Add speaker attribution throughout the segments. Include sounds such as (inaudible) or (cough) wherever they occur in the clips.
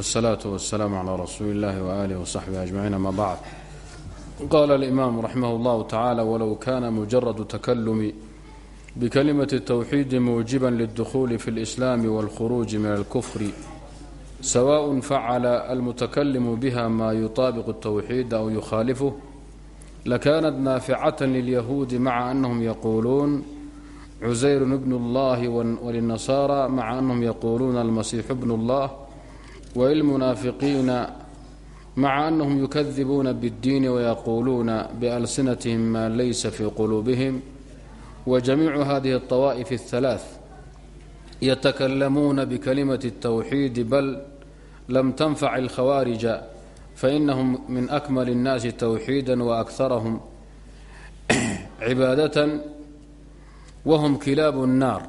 Speaker 1: والصلاة والسلام على رسول الله وآله وصحبه أجمعين أما بعد قال الإمام رحمه الله تعالى ولو كان مجرد تكلم بكلمة التوحيد موجبا للدخول في الإسلام والخروج من الكفر سواء فعل المتكلم بها ما يطابق التوحيد أو يخالفه لكانت نافعة لليهود مع أنهم يقولون عزير بن الله وللنصارى مع أنهم يقولون المسيح ابن الله وللمنافقين مع أنهم يكذبون بالدين ويقولون بألسنتهم ما ليس في قلوبهم وجميع هذه الطوائف الثلاث يتكلمون بكلمة التوحيد بل لم تنفع الخوارج فإنهم من أكمل الناس توحيدا وأكثرهم عبادة وهم كلاب النار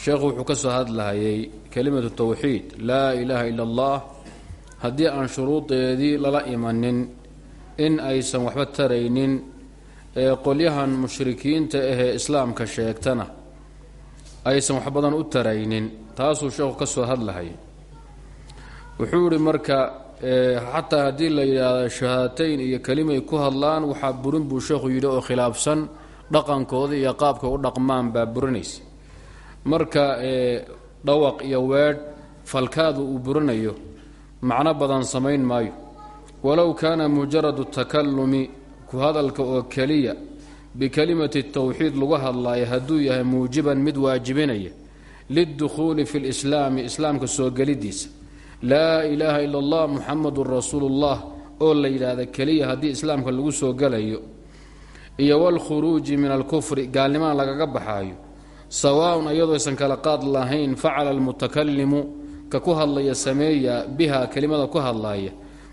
Speaker 1: sheekhu wuxuu ka soo hadlahayay kelimatu tawxiid laa ilaaha ila allah haddii aan shuruudeedii lala imanin in aysan waxba taraynin ee qolyahan mushrikiinta ahee islaamka sheegtana aysan wax badan u taraynin taasuu sheekhu ka soo hadlahayay wuxuu idhi marka xataa haddii la yidhaahdo shahaatayn iyo kelimay ku hadlaan waxaa burin buu sheekhu yidhi oo khilaafsan dhaqankooda iyo qaabka u dhaqmaan baa burinaysa. Marka dhawaq iyo weedh falkaadu uu burinayo macno badan samayn maayo. Walow kaana mujaradu takalumi ku hadalka oo keliya bikelimati tawxiid lagu hadlaayo hadduu yahay muujiban mid waajibinaya lidukhuuli fi lislaami islaamka soo gelidiisa. Laa ilaaha ila allah muxamadun rasuulullah oo la yidhaahda keliya haddii islaamka lagu soo gelayo. Iyo walkhuruuji min alkufri gaalnimaan lagaga baxaayo sawaaun iyadooysan kala qaad lahayn facala almutakalimu ka ku hadlaya sameeya biha kelimada ku hadlaaya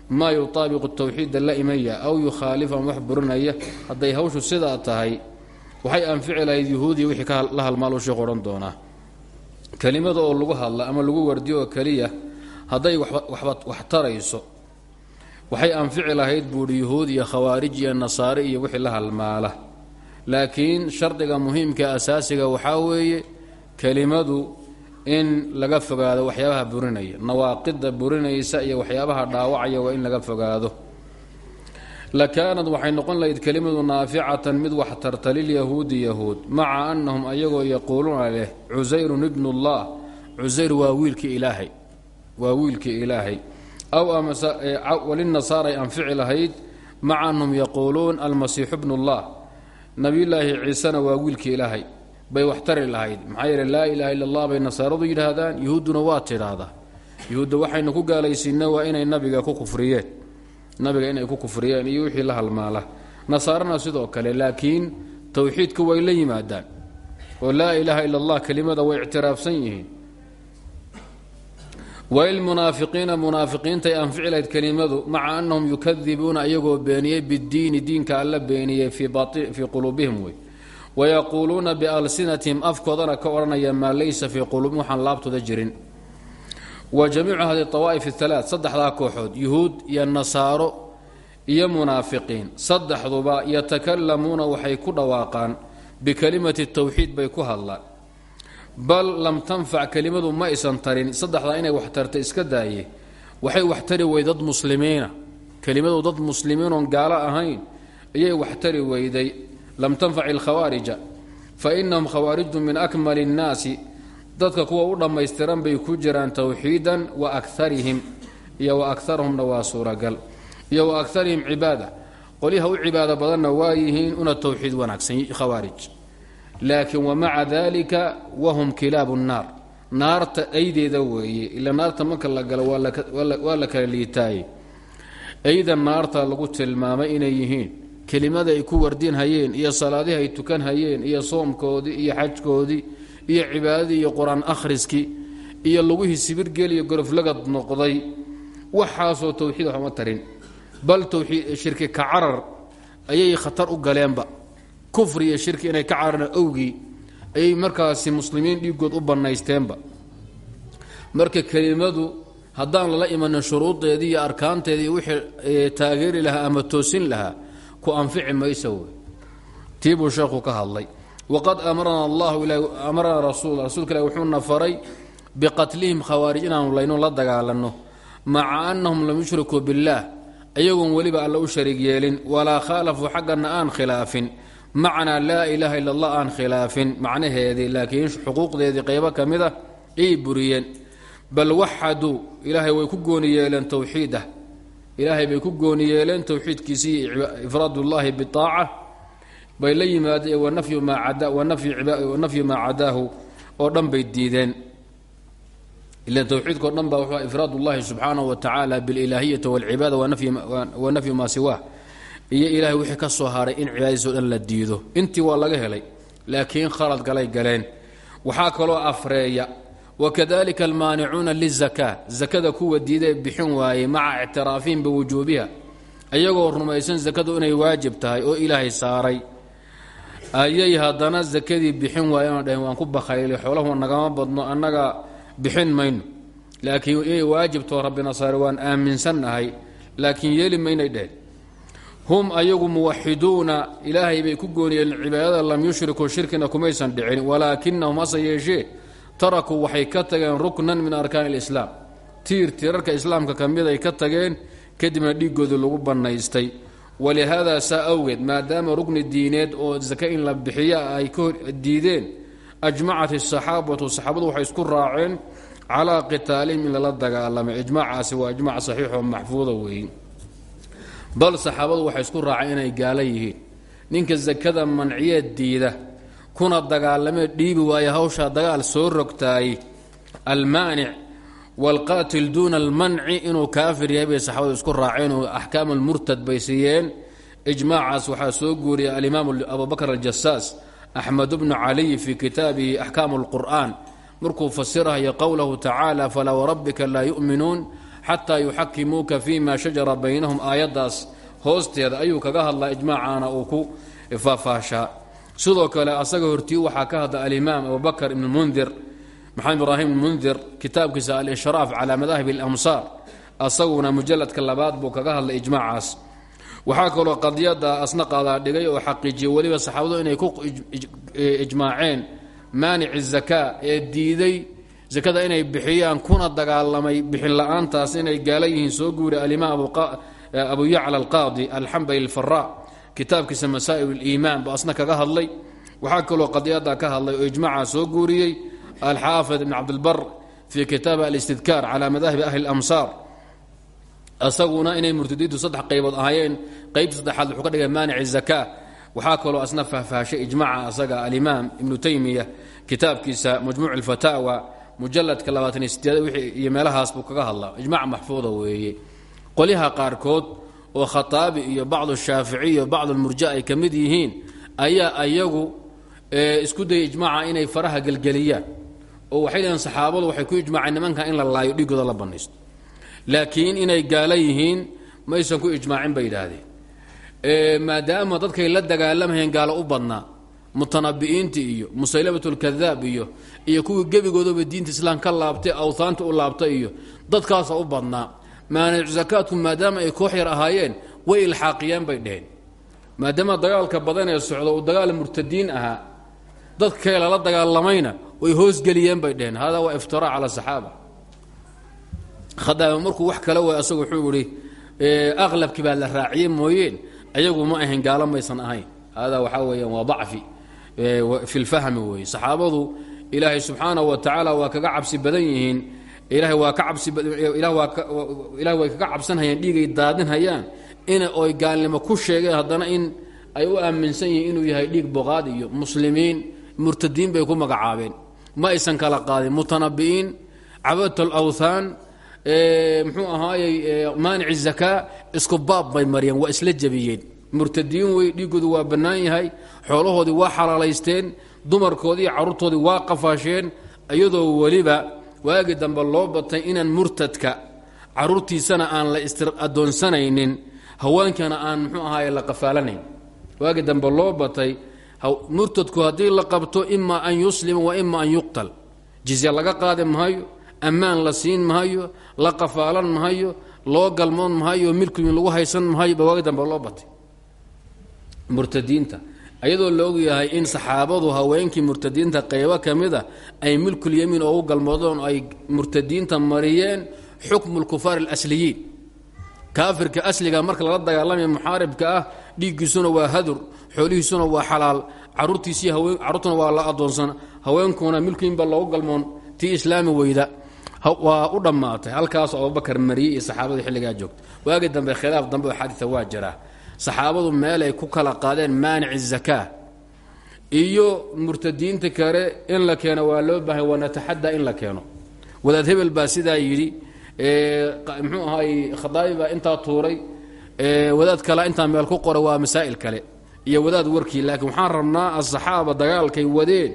Speaker 1: maa yutaabiqu tawxiida la imaya aw yukhaalifan wax burinaya hadday hawshu sidaa tahay waxay anfici lahayd yuhuudiya wixii la halmaalo sheekhu odhan doonaa. Kelimada oo lagu hadla ama lagu wardiyo oo keliya hadday wax tarayso waxay anfici lahayd buuhi yuhuud iyo khawaarij iyo nasaare iyo wixii la halmaala laakiin shardiga muhiimka asaasiga waxaa weeye kelimadu in laga fogaado waxyaabaha burinaya nawaaqida burinaysa iyo waxyaabaha dhaawacaya waa in laga fogaado. Lakaanad waxay noqon lahayd kelimadu naaficatan mid wax tarta lilyahuudi yahuud maca annahum ayagoo yaquuluuna leh cusayrun ibnullah cusayr waa wiilkii ilaahay waa wiilkii ilaahay. Aw walinasaaray anfici lahayd maca annahum yaquuluun almasiixu bnullah nabiyulaahi ciisena waa wiilkii ilaahay. Bay wax tari lahayd. Maxaa yeele laa ilaha illa allah bay nasaaradu yidhaahdaan. Yuhuudduna waa tidhaahdaa. Yuhuudda waxaynu ku gaalaysiina waa inay nabiga ku kufriyeen. Nabiga inay ku kufriyeen iyo wixii la halmaala. Nasaarana sidoo kale laakiin towxiidka way la yimaadaan. Oo laa ilaaha illa allah kelimada way ictiraafsan yihiin walilmunaafiqiina munaafiqiintay anfici lahayd kelimadu maca annahum yukadibuuna iyagoo beeniyey bidiini diinka alla beeniyey fii quluubihim wey wayaquuluuna bialsinatihim afkoodana ka odhanaya maa laysa fii quluubihim waxaan laabtooda jirin wa jamiicu hadi awaa'if alaa saddexdaa kooxood yuhuud iyo nasaaro iyo munaafiqiin saddexduba yatakalamuuna waxay ku dhawaaqaan bikelimati tawxiid bay ku hadlaan bal lam tanfac kelimadu ma aysan tarin. Saddexdaa inay wax tarta iska daaye. Waxay wax tari weyday dad muslimiina. Kelimadu dad muslimiinoon gaalo ahayn ayay wax tari weyday. Lam tanfac ilkhawaarija. Fa inahum khawaarijtu min akmali innaasi dadka kuwa u dhammaystiran bay ku jiraan towxiidan wa akarihim iyo wa akarahumna waa suuragal. Iyo wa akarihim cibaada. Qolyaha u cibaado badanna waa yihiin una towxiid wanaagsan khawaarij laakiin wamaca dalika wahum kilaabu nnaar naarta aydeeda weeye ila naarta marka la galo waa la kala liitaaye. Ayda naarta lagu tilmaamay inay yihiin kelimada ay ku wardin hayeen iyo salaadihi ay tukan hayeen iyo soomkoodii iyo xajkoodii iyo cibaadadii iyo qur'aan akhriskii iyo lugihii sibirgeliyo goroflagad noqday waxaasoo towxiid waxuma tarin. Bal towxiid shirki ka carar ayay khatar u galeenba kufri iyo shirki inay ka cararaan owgii ayay markaasi muslimiin dhiigood u bannaysteenba. Marka kelimadu haddaan lala imanin shuruudeedii iyo arkaanteedii wixii taageeri lahaa ama toosin lahaa ku anfici mayso wey tii buu sheekhu ka hadlay. Waqad amarana allahu amarana rasuul rasuulka ilahi wuxuuna faray biqatlihim khawaarij inaanu layno la dagaalanno maca annahum lam yushrikuu billaah iyagoon weliba alla u shariig yeelin walaa khaalafuu xaggana aan khilaafin macnaa laa ilaaha illa allah aan khilaafin. Macnaheedii laakiin xuquuqdeedii qaybo ka mid a ay buriyeen. Bal waxaduu ilaahay way ku gooni yeeleen towxiidah ilaahay bay ku gooni yeeleen towxiidkiisii ifraadullaahi biaaca bay la yimaadeen wanafyu maa cadaahu oo dhan bay diideen. Ilan towxiidkao dhan baa wuxuu ifraad ullahi subxaanahu wa tacaala bililaahiyati walcibaada wa nafyu maa siwaah iyo ilaahay wixii ka soo haray in cibaadadiis dhan la diido. Intii waa laga helay laakiin khalad galay galeen. Waxaa kaloo afreeya wakadalika almaanicuuna lizakaa zakada kuwa diidae bixin waayey maca ictiraafihim biwujuubiha ayagoo rumaysan zakadu inay waajib tahay oo ilaahay saaray. Ayay haddana zakadii bixin waayeen dhaheen waan ku bakhaylay xoolahu nagama badno annaga bixin mayno. Laakiin inay waajibtoo rabbina saare waan aaminsannahay laakiin yeeli maynay dheheen hum ayagu muwaxiduuna ilaahay bay ku gooniyeen cibaadada lam yushrikuu shirkina kumaysan dhicin walaakinahum hase yeeshee tarakuu waxay ka tageen ruknan min arkaan alislaam tiir tirarka islaamka ka mid ay ka tageen kadibna dhiiggooda lagu bannaystay. Walihaada saa awgeed maadaama rukni diineed oo sake in la bixiya ay ka diideen ajmacat asaxaabatu saxaabadu waxay isku raaceen calaa qitaalihim in lala dagaalamay. Ijmaacaasi waa ijmac saxiixoo maxfuuda weeye bal saxaabadu waxay isku raaceen inay gaala yihiin. Ninka sakada manciyeed diida kuna dagaalamee dhiibi waaya hawshaa dagaal soo rogtaay almaanic waalqaatil duuna almanci inuu kaafir yahay bay saxaabadu isku raaceen oo axkaam almurtad bay siiyeen. Ijmaacaas waxaa soo guuriyay alimaam abubakr aljasaas axmed bnu caliy fii kitaabihi axkaamu alqur'aan markuu fasirahayo qowlahu tacaala falaa warabbika laa yu'minuun xataa yuxakimuuka fima shajara baynahum aayaddaas hoosteeda ayuu kaga hadlaa ijmaacaana uu ku faahfaashaa sidoo kale asaga hortii waxaa ka hadla alimaam abubakr ibn mundir maxamed ibraahim mundir kitaabkiisa alishraaf calaa madaahib اlamsaar asaguna mujaladka labaad buu kaga hadlay ijmaacaas. Waxaa kaloo qadiyada asna qaadaa dhigay oo xaqiijiyey weliba saxaabadu inay ku ijmaaceen maanic zakaa ee diiday zakada inay bixiyaan kuna dagaalamay bixin la'aantaas inay gaala yihiin. Soo guuriy alimaam abu yacla alqaadi alxambali alfara kitaabkiisa masaa'il اliimaan buu asna kaga hadlay. Waxaa kaloo qadiyada ka hadlay oo ijmaaca soo guuriyey. Alxaafid ibn cabdilbar fii kitaab alistidkaar calaa madaahibi ahli اlamsaar asaguna inay murtadiintu saddex qaybood ahaayeen. Qaybta saddexaad wuxuu ka dhigay maanic zaka waxaa kaloo asna fahfaahshay ijmaca asaga alimaam ibnu taymiya kitaabkiisa majmuuc alfataawa mujaladka labaatan iyo meelahaas buu kaga hadlaa. Ijmac maxfuuda weeye. Qolyaha qaarkood oo khataabi iyo bacdu shaafici iyo bacdu murja ay ka mid yihiin ayaa ayagu isku dayay ijmaaca inay faraha gelgeliyaan. Oo waxay dhaheen saxaabadu waxay ku ijmaaceen nimanka in la laayo dhiigooda la banaysto. Laakiin inay gaalo yihiin maysan ku ijmaacin bay yidhaahdeen. Maadaama dadkay la dagaalamayeen gaalo u badnaa mutanabi'iinta iyo musaylamat lkadaab iyo iyo kuwii gebigoodaba diinta islaam ka laabtay awhaanta u laabtay iyo dadkaasa u badnaa. Maanic zakaadku maadaama ay koox yar ahaayeen way ilxaaqiyeen bay dheheen maadaama dagaalka badan ee socdo uu dagaal murtadiin ahaa dadkee lala dagaalamayna way hoosgeliyeen bay dheheen hada waa iftiraa cala saxaaba. Khadaama markuu wax kale way asagu wuxuu ihi aqlabkii baa la raaciyey mooyeen ayagu ma ahayn gaalo maysan ahayn. Hada waxaa weeyaan fi lfahmi weeye. Saxaabadu ilaahay subxaanahu wa tacaala waa kaga cabsi badan yihiin. Ilahay waa ka cabsi ilahay way kaga cabsanhayaan dhiigay daadinhayaan. In oy gaalnimo ku sheegeen haddana in ay u aaminsan yihiin inuu yahay dhiig boqaad iyo muslimiin murtadiin bay ku magacaabeen. Ma aysan kala qaadin. Mutanabi'iin cabadat alawthaan muxuu ahaayey maanic zakaa isku baab bay mariyeen waa isla jebiyeen murtadiin wey dhiigoodu waa bannaan yahay xoolahoodii waa xalaalaysteen dumarkoodii iyo carruurtoodii waa qafaasheen iyadoo weliba waagi dambe loo batay inaan murtadka caruurtiisana aan la adoonsanaynin haweenkana aan muxuu ahaay la qafaalanayn waagi dambe loo batay murtadku haddii la qabto ima an yuslima wa ima an yuqtal. Jizya laga qaadi mahayo ammaan la siin mahayo la qafaalan mahayo loo galmoon mahayo milkiin lagu haysan mahayo ba waagi dambe loo batay murtadiinta. Ayadoo la ogyahay in saxaabadu haweenkii murtadiinta qaybo ka mid a ay milkulyamiin oogu galmoodeen oo ay murtadiinta mariyeen xukmu lkufaar alasliyiin. Kaafirka asliga marka lala dagaalamaya muxaaribka ah dhiiggiisuna waa hadur xoolihiisuna waa xalaal caruurtiisii carruurtuna waa la adoonsan haweenkuna milkiinba loogu galmoon tii islaami weyda. Waa u dhammaatay halkaas abubakar mariyey iyo saxaabadii xilligaa joogta waagi dambe khilaaf dambe oo xaadita waa jiraa saxaabadu meelay ku kala qaadeen maanici zakaa. Iyo murtadiinta kale in la keeno waa loo baahay wanataxadaa in la keeno. Wadaad hebel baa sidaa yidhi mxuu ahaay khadaabi baa intaa tuuray wadaad kale intaa meel ku qoray waa masaa'il kale. Iyo wadaad warkii laakiin waxaan rabnaa asaxaaba dagaalkay wadeen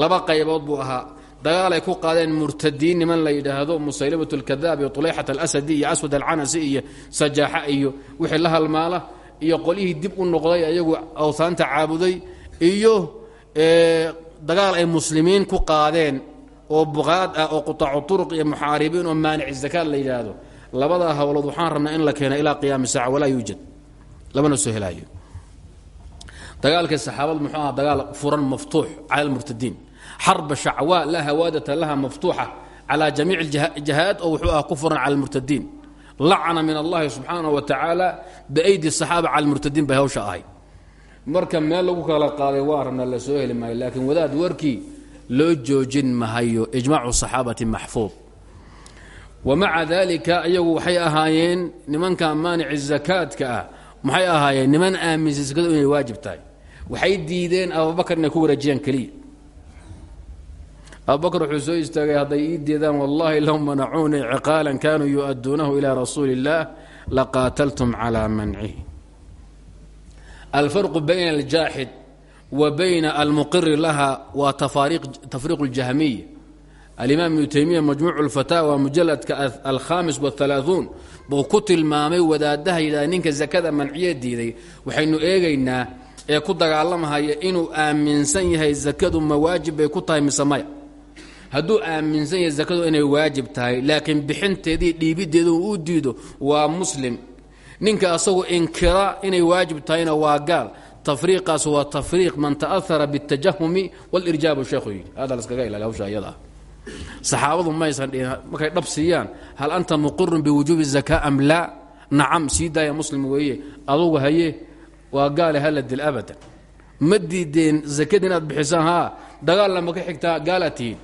Speaker 1: laba qaybood buu ahaa dagaal ay ku qaadeen murtadiin niman la yidhaahdo musaylimat lkadaab iyo tuleyxat alasadi iyo aswad alcanasi iyo sajaaxa iyo wixii la halmaala iyo qolyihii dib u noqday ayagu awhaanta caabuday iyo dagaal ay muslimiin ku qaadeen oo buqaad ah oo qutaacu turuq iyo muxaaribiin oo maanic zakaad la yidhaahdo. Labadaa howlood waxaan rabnaa in la keena ilaa qiyaami saaca walaa yuujad lamana soo helaayo. Saxaabadu muxuu aha dagaal furan maftuux cala almurtadiin xarba shacwaa laa hawaadata laha maftuuxa calaa jamiic jahaad oo wuxuu ah ku furan cala almurtadiin. Lacna min allahi subxaanaه wa tacaala biaydi saxaaba cala marka meel lagu kala qaaday waa la soo heli maayo laakiin wadaad warkii loo joojin mahayo ijmaacu saxaabati maxfuud. Wa maca dalika iyagu waxay ahaayeen nimanka maanici zakaadka ah maxay ahaayeen niman aaminsan sakadu inay waajib tahay? Waxay diideen abubakar inay ku wareejiyaan keliya abubakr wuxuu soo istaagay hadday ii diidaan wallahi low manacuunii ciqaalan kanuu yu-aduunahu ilaa rasuuli اllah laqaataltum calaa mancihi alfarqu bayna aljaaxid wa bayna almuqiri laha waa tafriiq اljahmiya alimaam ibnu taymiya majmuuc اlfataawa mujaladka alkhamis wاhalaaثuun buu ku tilmaamay wadaadaha yidhahda ninka zakada manciye diiday waxaynu eegaynaa ee ku dagaalamahaya inuu aaminsan yahay zakadu ma waajib bay ku tahay mise maya hadduu aaminsan yahay zakadu inay waajib tahay laakiin bixinteedii dhiibideedu uu diido waa muslim. Ninka asagu inkira inay waajib tahayna waa gaal. Tafriiqaas waa tafriiq man ta'ahara biاtajahumi wاlirjaabu sheekhu yidhi hada laskaga ilaali hawsha iyada ah saxaabadu maysan dhihin markay dhab siiyaan hal anta muqirun biwujuubi zaka am laa nacam sii daaya muslim weeye. Adugu haye waa gaale hala dil abadan ma diideen zakada inaad bixisaan haa? Dagaalna ma ka xigtaa gaalaad tihiin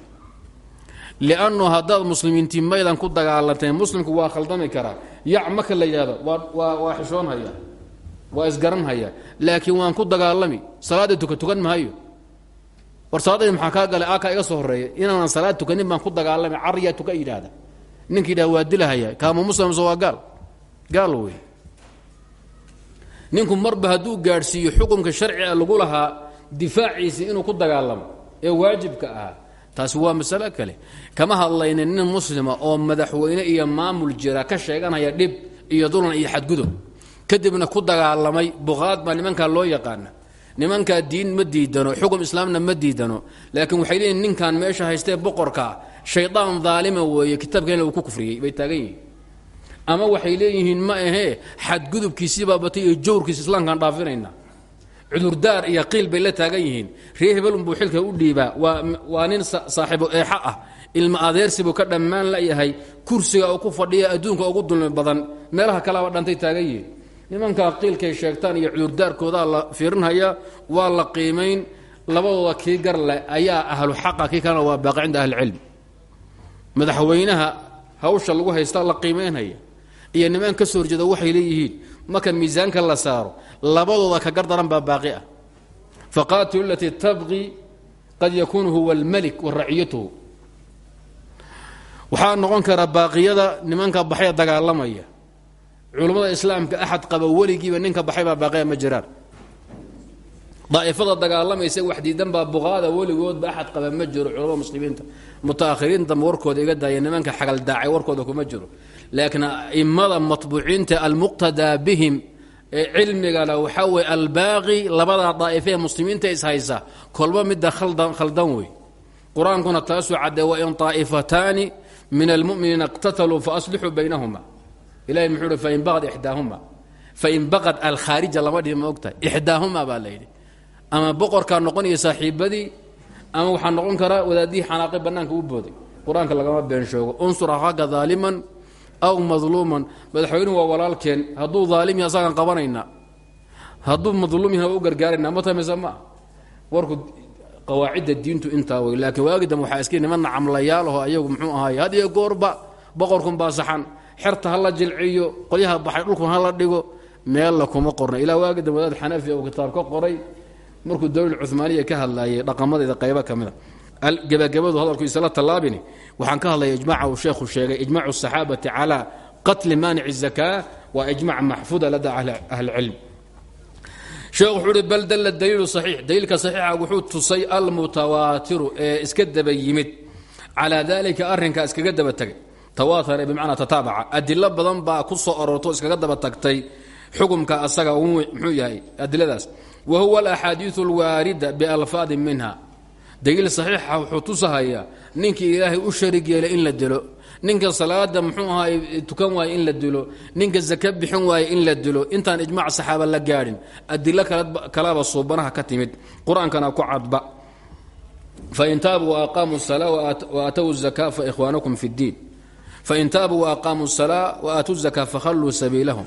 Speaker 1: liannu haddaad muslimiintii maydan ku dagaalanteen muslimku waa khaldami karaa yac maka la yidhahdo waa waa xishoonhaya waa isgaranhaya laakiin waan ku dagaalami salaaddii tuka tukan mahayo war salaadayda maxaa kaa galay aakaa iga soo horreeya inaanan salaad tukanin baan ku dagaalamay carriyaa tuka yidhaahda ninka yidhahda waa dilahaya kaama muslimse waa gaal gaal wey ninku marba hadduu gaadhsiiyo xukunka sharciga lagu lahaa difaaciisii inuu ku dagaalamo ee waajibka ahaa taasi waa masalo kale. Kama hadlayna nin muslima oo madaxweyne iyo maamul jira ka sheeganaya dhib iyo dulan iyo xadgudub kadibna ku dagaalamay buqaad baa nimankaa loo yaqaana. Nimankaa diin ma diidano xukum islaamna ma diidano. Laakiin waxay leeyihiin ninkan meesha haystee boqorkaa shaydaan daalima weeye kitaabkeena uu ku kufriyey bay taagan yihiin. Ama waxay leeyihiin ma ahee xadgudubkiisiibaa batay iyo jawrkiisa islaamkaan dhaafinayna cudurdaar iyo qiil bay la taagan yihiin. Ree hebel unbuu xilka u dhiibaa. Waa nin saaxiibo eexa ah. Ilma adeersibuu ka dhammaan layahay. Kursiga uu ku fadhiya adduunka ugu dulmi badan. Meelaha kalaba dhantay taagan yihiin. Nimankaa qiilkay sheegtaan iyo cudurdaarkoodaa la fiirinhaya waa la qiimayn labadooda kii gar leh ayaa ahlu xaqa kii kalena waa baaqi cinda madaxweynaha hawsha lagu haystaa la qiimaynhaya iyo niman ka soo horjeeda waxay leeyihiin marka miisaanka la saaro labadooda ka gar baa baaqi ah. Faqaatilu alatii tabqi qad yakuunu huwa almalik wa raciyatuhu waxaa noqon kara baaqiyada nimanka baxaya dagaalamaya. Culummada islaamka axad qaba weligiiba ninka baxay baa baaqiya ma jiraan. Daa'ifada dagaalamaysa wax diidan baa buqaada weligoodba axad qaba ma jiro culamada muslimiinta. Mutaakhiriin dambe warkooda iga daaya nimanka xagaldaacay warkooda kuma jiro laakiin a'immada matbuuciinta almuqtadaa bihim ee cilmigale waxaa weye albaaqi labadaa daa'ifee muslimiinta ishaysa kolba midda khaldan wey qur'aankuna taasuu caddee wain طaa'ifataani min almu'miniina اqtataluu faaslixuu baynahuma ilahay muxuu hi fain baqad ixdaahuma fain baqad alkhaarija lama dhihi ma ogtahay ixdaahuma baa la yidhi ama boqorkaa noqonaya saaxiibadii ama waxaa noqon karaa wadaadihii xanaaqay bannaanka u booday qur'aanka lagama been sheego unsur aw madluuman madaxweynuhu waa walaalkeen. Hadduu daalim yahay asagaan qabanaynaa hadduu madluum yahay waa u gargaaraynaa ma tamaysa ma warku qawaacidda diintu intaa wey laakiin waagi dambe waxaa iska niman nacamlayaalaho ayagu muxuu ahaay had iyo goorba boqorkun baa saxan. Xerta ha la jilciyo qolyaha baxay dhulkun ha la dhigo meella kuma qorna ilaa waagi dambe wadaad xanafi uu kitaab ka qoray markuu dowla cumaaniya ka hadlayay dhaqamadeeda qaybo ka mida gebagabadu hadalkuisla tallaabini waxaan ka hadlaya ijmaca uu sheekhu sheegay ijmacu asaxaabati calaa qatli maanic zakaa waa ijmac maxfuda ladaa ahlicilm sheekh wuxuu uhi bal dalla daliilu saxiix. Daliilka saxiixa wuxuu tusay almutawaatiru ee iska daba yimid. Calaa daalika arrinkaa iskaga daba tegay tawaatare bimacnaa tataabaca. Adilo badan baa ku soo aroorto iskaga daba tagtay xukumka asaga muxuu yahay adiladaas. Wa huwa alaxaadiiu alwaarida bialfaadin minha daliil saxiixa wuxuu tusahayaa ninkii ilaahay u sharig yeelay in la dilo. Ninka salaada muxuu ahaay tukan waaye in la dilo. Ninka zaka bixin waaye in la dilo. Intaan ijmac saxaaba la gaadhin adilo kalaba suubanaha ka timid. Qur'aankana ku cadba. Fain taabuu waaqaamuu salaa waaatow zaka faikhwaanakum fi ddiin. Fain taabuu waaqaamuu salaa waaaatuu zaka fakhalluu sabiilahum.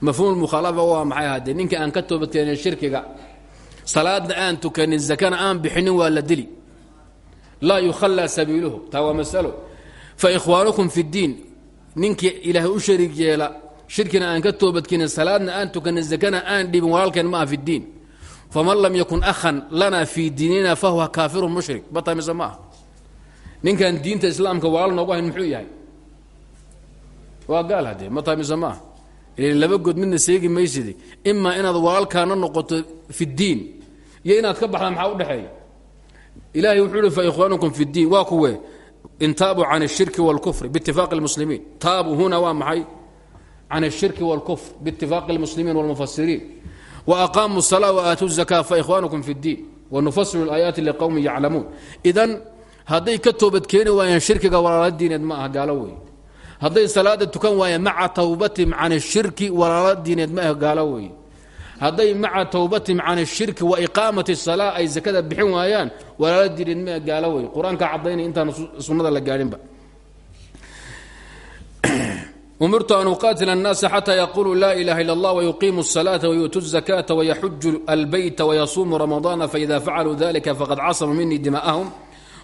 Speaker 1: Mafhuum mukhaalafa waa maxay haddee ninka aan ka toobadkeenin shirkiga salaadna aan tukanin zakana aan bixinin waa la dili. Laa yukhallaa sabiiluhu taa masalo. Fa ikhwaanukum fi ddiin ninkii ilaahay u shariig yeela shirkina aan ka toobadkeenin salaadna aan tukanin zakana aan dhibin walaalkeen ma aha fi ddiin. Faman lam yakun akhan lana fii diinina fahuwa kaafirun mushrik. Bata mise ma diinta islaamka walaal noogu hayn muxuu yahay? Waa gaal haddee ma tahay mise ma laba good seegi maysidi imaa inaad walaalkaana noqoto fi ddiin iyo inaad ka baxda maxaa udhexeeya ilahay wuxuu uhi faikhwaanukum fi ddiin waa kuwe in taabuu can الshirki wاlkufr biitifaaqi اlmuslimiin taabuu huna waa maxay can الshirki wاlkufr biitifaaqi اlmuslimiin wاlmufasiriin waaqaamuu الsalaa waaaatuu الzaka faikhwaanukum fi اddiin wanufasilu اlaayaati liqowmi yaclamuun idan hadday ka toobadkeeni waayaan shirkiga walaala diineed ma aha gaalo wey hadday salaada tukan waayeen maca tawbatihim can الshirki walaala diineed ma ah gaalo wey hadday maca tawbatihim can الshirki wa iqaamati الsalaa ay zakada bixin waayaan walaala diineed ma ah gaalo wey qur-aanka cadaynaya intaan sunnada la gaadhinba (clears throat) umirtu an uqaatila الnaasa xatى yaquluu la ilaha ilا اllah wyuqiimu الsalaaةa wyuutuu الzakaةa wayaxuju اlbayta wayasuumu ramaضaana faida facaluu dalika faqad casamuu minii dima'ahum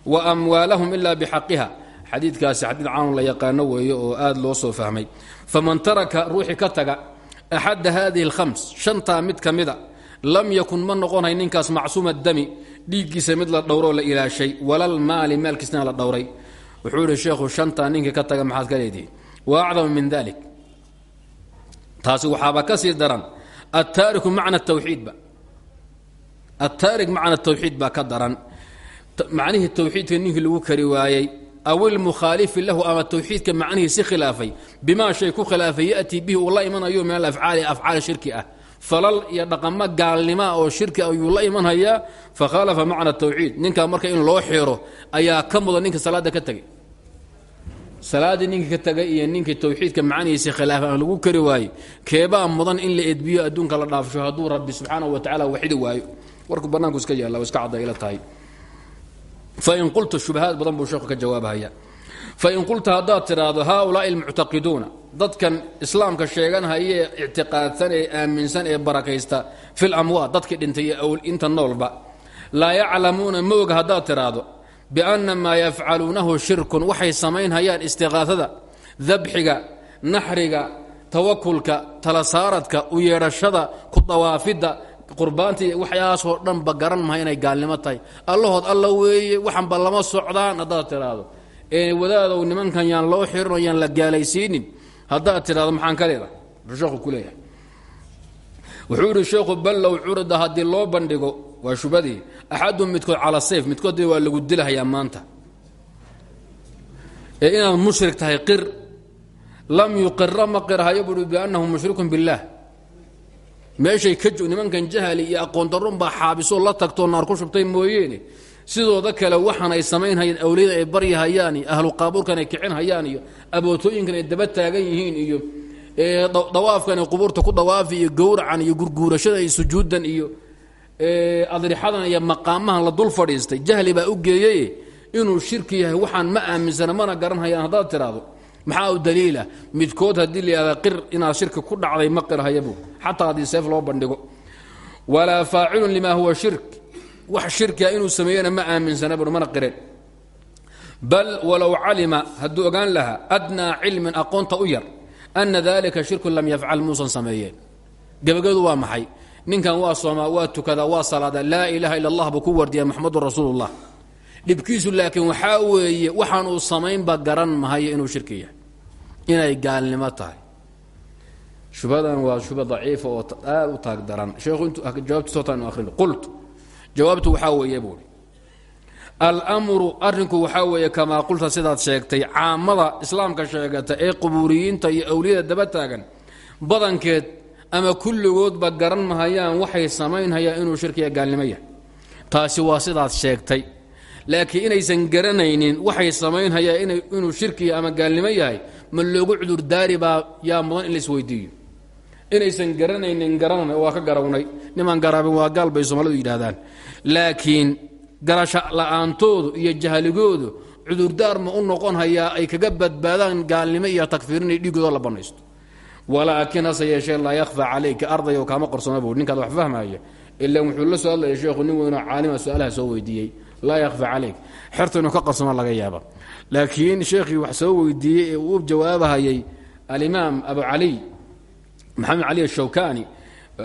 Speaker 1: waamwaalahum ila bxaqiha xadiidkaasi xadiid caanun la yaqaano weeye oo aad loo soo fahmay faman taraka ruuxii ka taga axadda hadihi اlhams shantaa mid ka mida lam yakun ma noqonay ninkaas macsuuma dami dhiiggiisa mid la dhowroo la ilaashay walal maali maalkiisna la dhowray wuxuu ihi sheekhu shantaa ninkii ka taga maxaad ka leedihi wa acdamu min dalik taasi waxaaba ka sii daran attaariku macna tawxiidba attaarik macna tawxiid baa ka daran macnihii tawxiidka ninkii lagu kari waayey aw ilmukhaalifi lahu ama tawxiidka macnihii si khilaafay bimaa shay ku khilaafay yatii bihi uu la imanayo min alafcaali afcaal shirki ah. Falal iyo dhaqamo gaalnimoa oo shirki ayuu la imanhayaa fakhaalafa macna tawxiid. Ninkaa marka in loo xiro ayaa ka mudan ninka salaada ka tegay. Salaaddii ninkii ka tegay iyo ninkii tawxiidka macnihiisi khilaafa aan lagu kari waaye keebaa mudan in la edbiyo adduunka la dhaafsho hadduu rabbi subxaanahu wa tacala waxidi waayo. Warku bannaanku iska fain qulta shubahaad badan buu sheekhu ka jawaabahaya fain qulta haddaad tidhaahdo haaulaai almuctaqiduuna dadkan islaamka sheeganhaye ictiqaadsan ee aaminsan ee barakaysta fi lamwaad dadkii dhintay iyo inta noolba laa yaclamuuna ma oga haddaad tidhaahdo bianna maa yafcaluunahu shirkun waxay samaynhayaan istiqaasada dabxiga naxriga tawakulka talasaaradka u yeedhashada ku dawaafidda qurbaantii waxyaasoo dhanba garan maha inay gaalnimo tahay. Allahood alla weeye waxanba lama socdaan haddaad tidhaahdo. Ee wadaadow nimankan yaan loo xirinoo yaan la gaalaysiinin. Haddaad tidhahdo maxaan ka leedahay? Sheekhu ku leeyahay. Wuxuu yidhi sheekhu ballow curida haddii loo bandhigo waa shubadii. Axadun midkood cala sayf midkood waa lagu dilahayaa maanta. Ee inaad mushrik tahay qir. Lam yuqira ma qirhayo buui biannahu mushrikun biاllah meeshay ka nimankan jahali iyo aqoon darun baa xaabisoo la tagtoo naar ku shubtay mooyeene. Sidooda kale waxaan ay samaynhayeen awliyada ay baryahayaan iyo ahlu qaabuurkan ay kicinhayaan iyo abootooyinkan ay daba taagan yihiin iyo dawaafkan ay qubuurta ku dawaafi iyo gowracan iyo gurguurashada iyo sujuuddan iyo adrixadan iyo maqaamahan la dul fadhiistay. Jahli baa u geeyey inuu shirki yahay waxaan ma aaminsana mana garanhayaan haddaad tiraahdo maxaa u daliila? Midkood haddii layihahda qir inaad shirki ku dhacday ma qirhayabu xataa haddii seef loo bandhigo. Walaa faacilun limaa huwa shirk. Wax shirkia inuu sameeyena ma aaminsana mana qireen. Bal walow calima hadduu ogaan lahaa adnaa cilmin aqoonta u yar ana dalika shirkun lam yafcal muusan sameeyeen. Gebagadu waa maxay? Ninkan waa soomaa waa tukadaa waa salaada laa ilaaha ila allah buu ku wardiya maxamedun rasuulullah. Dhibkiisu laakiin waxaa weeye waxaan uu samaynba garan mahayo inuu shirki yahay inay gaalnimo tahay. Shubhadan waa shubha daciifa oo aad u taag daran sheekhu intu jawaabtiis horta anu akhrin qultu. Jawaabtu waxaa weeye buuri almru arrinku waxaa weeye kamaa qulta sidaad sheegtay caamada islaamka sheegata ee qubuuriyiinta iyo awliyada daba taagan badankeed ama kulligoodba garan mahayaan waxay samaynhayaan inuu shirkiya gaalnimo yahay. Taasi waa sidaad sheegtay. Laakiin inaysan garanaynin waxay samaynhayaan inuu shirkiya ama gaalnimo yahay ma loogu cudurdaari baa yaa mudan in la isweydiiyo. Inaysan garanaynin garanana waa ka garawnay. Nimaan garaabin waa gaal bay soomaalidu yidhaahdaan. Laakiin garasho la'aantoodu iyo jahligoodu cudurdaar ma u noqon hayaa ay kaga badbaadaan gaalnimo iyo takfiirinay dhiigoodoo la bannaysto walaakiin hase yeeshee laa yakhfa calayka ardayo kaama qarsoma bu ninkaad wax fahmaya ila wuxuu la soo hadlaya sheekhu nin weynoo caalima su'aalaha soo weydiiyey laa yakhfa calayk. Xerta inuu ka qarsoma laga yaaba laakiin sheekhii wax soo weydiiyey ee uu jawaabahayay alimaam abu caliy maxamed cali ashawkani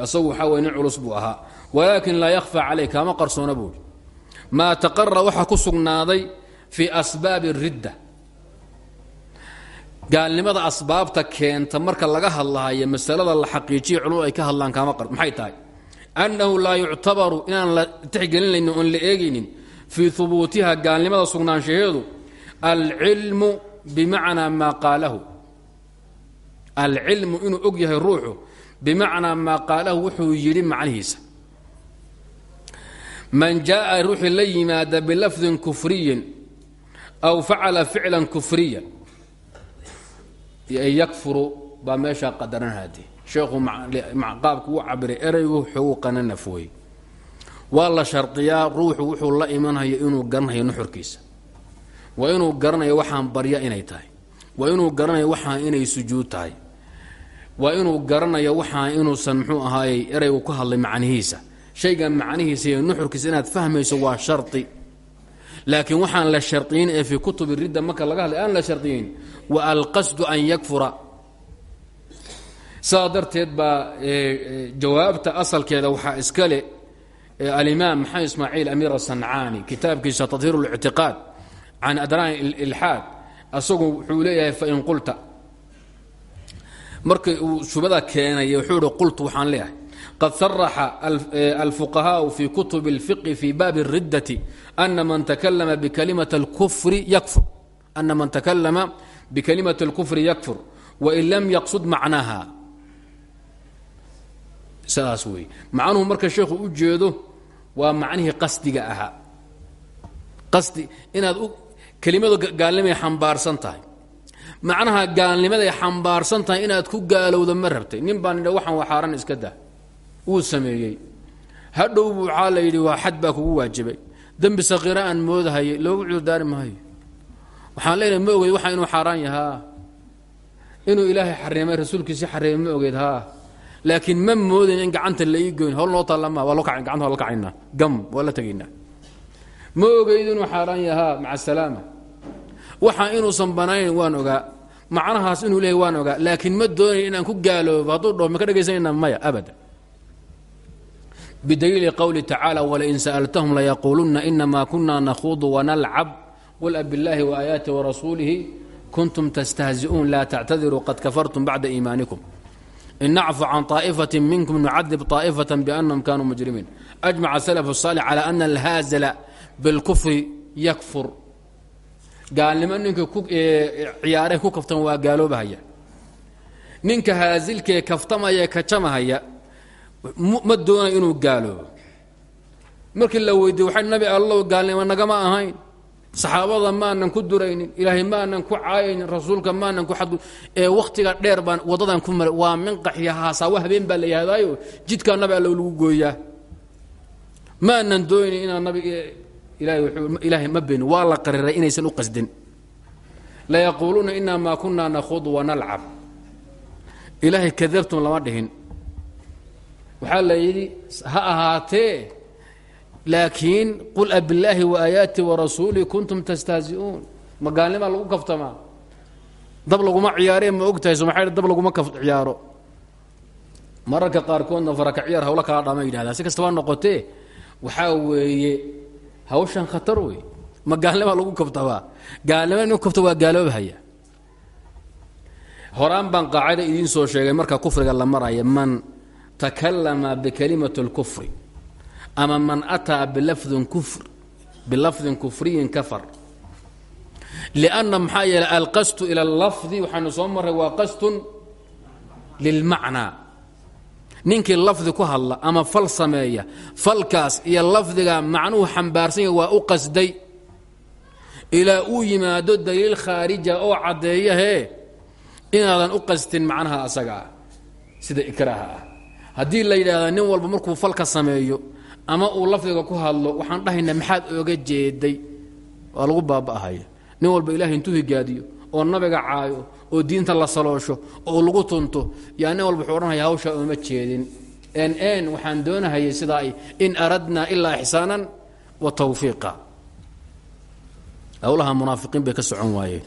Speaker 1: isagu waxaa weye nin culus buu ahaa. Walaakin laa yakhfa calayk kaama qarsoona buuri maa taqarara waxaa ku sugnaaday fii asbaabi ridda gaalnimada asbaabta keenta marka laga hadlahayo masalada la xaqiijiya culumadu ay ka hadlaan kaama qar maxay tahay? Annahu laa yuctabaru inaan la tixgelinaynin oon la eegaynin fii hubuutiha gaalnimada sugnaanshaheedu alcilmu bimacnaa maa qaalahu. Alcilmu inuu og yahay ruuxu bimacnaa maa qaalahu wuxuu yidhi macnihiisa. Man jaaa ruuxii la yimaada bilafdin kufriyin aw facala ficlan kufriya. Yakfuru baa meeshaa qadaranhaade sheekhu qaabku u cabiray eraygu xoogu qananaf wey waa la shardiyaa ruuxu wuxuu la imanhayo inuu garanhayo nuxurkiisa. Waa inuu garanayo waxaan barya inay tahay. Waa inuu garanayo waxaan inay sujuud tahay. Waa inuu garanayo waxaan inuusan muxuu ahaayey eraygu ku hadlay macnihiisa. Shaygan macnihiisa iyo nuxurkiisa inaad fahmayso waa shardi. Laakiin waxaan la shardiyin ee fii kutubi ridda marka laga hadlay aan la shardiyin wa alqasdu an yakfura. Sidaa darteed baa jawaabta asalkeeda waxaa iskale alimaam maxamed ismaaciil amiir asancaani kitaabkiisa tadhiir اlictiqaad can adraan ilxaad asagu wuxuu leeyahay fain qulta markii uu shubada keenay wuxuu ihi qultu waxaan leeyahay qad saraxa alfuqahaau fi kutub اlfiqi fi baabi الriddati ana man takalama bikalimat اlkufri yakfur ana man takalama bikalimat اlkufri yakfur wain lam yaqsud macnaha sidaas wey macnuhu marka sheekhu u jeedo waa macnihii qasdiga ahaa. Qasdi inaad kelimadu gaalnimay xambaarsan tahay. Macnaha gaalnimaday xambaarsan tahay inaad ku gaalowda ma rabtay. Nin baan idha waxaan waxaaran iska dah wuu sameeyey. Hadhow buu waxaa la yidhi waa xad baa kugu waajibay. Dembi sakiira aan moodahaye loogu cudurdaari maayo. Waxaan leenahay ma ogeyd waxa inuu xaaraan yahaa? Inuu ilaahay xarimay rasuulkiisi xarimay ma ogeyd haa laakiin ma moodayn in gacanta la ii goyn. Howl noo taallama waa gacanta waa la kacaynaa gam waa la tegaynaa ma ogeyd inuu xaaraan yahaa maca asalaama waxaa waan ogaa. Macnahaas inuu leeyahy waan ogaa. Laakiin ma doonayn inaan ku gaaloobo. Hadduu dhaho ma ka dhegaysanayna maya abada. Bidaliili qowli tacaala walain sa'altahum layaquulunna inama kuna nakhuudu wanalcab qul abillaahi waaayaati warasuulihi kuntum tastahzi'uun laa tactadiruu qad kafartum bacda iimaanikum in nacfu can طaaئifaة minkum nucadib طaaئifaة biأnahum kanuu mujrimiin أجmaca slف الصaalح calى ana alhaazla bاlkufri yakfur gaalnimo ninka ciyaaree ku kaftan waa gaaloobahaya ninka haasilkee kaftamaya kajamahaya ma doonayo inuu gaaloobo markii la weydiye waxay nabi allow gaalnimo nagama ahayn saxaabada maanan ku duraynin ilaahay maanan ku caayaynin rasuulka maanan ku ee wakhtiga dheer baan waddadan ku maray. Waa minqax iyo haasaawo habeen baa la yidhahdaayo jidkaa nabi lagu gooyaa. Ma anan dooni inaan nabig ilaahay ma beenin waa la qariray inaysan u qasdin. Layaquuluuna inaa maa kunaa nakhud wanalcab ilaahay kadabtum lama dhihin. Waxaa la yidhi ha ahaatee laakiin qul abillaahi waaayaati warasuulii kuntum tastahzi'uun. Ma lagu kaftamaa dab laguma ciyaaree ma og tahay dab laguma ciyaaro. Mararka qaarkoodna faraka ciyaar hawlo kala dhama yidhahdaa. Si kastaba noqotee waxaa weeye hawshan khatar wey ma lagu kaftamaa gaalnima inu kafta waa gaaloobhaya horaan baan qaacida idiin soo sheegay marka kufriga la maraya man takalama bikalimati اlkufri ama man ataa bilafdin kufr bilafdin kufriyin kafar. Lianna maxaa yeeley alqasdu ila اlafdi waxaanu soo marray waa qasdun lilmacnaa. Ninkii lafdi ku hadla ama fal sameeya falkaas iyo lafdiga macnuhu xambaarsanya waa u qasday. Ilaa uu yimaado daliil khaarija oo caddeeyahee inaadan u qastin macnaha asaga sida ikraaha ah. Haddii la yidhaahda nin walba markuu falka sameeyo ama uu lafdiga ku hadlo waxaan dhahaynaa maxaad oga jeeday? Waa lagu baaba'ahaya nin walba ilahay intuu higaadiyo oo nabiga caayo oo diinta la saloosho oo lagu tunto yaa nin walba wuxuu odhanaya hawshaa ooma jeedin. N n waxaan doonahayay sidaa in aradnaa ilaa ixsaanan wa tawfiiqa hawlaha munaafiqiin bay ka socon waayeen.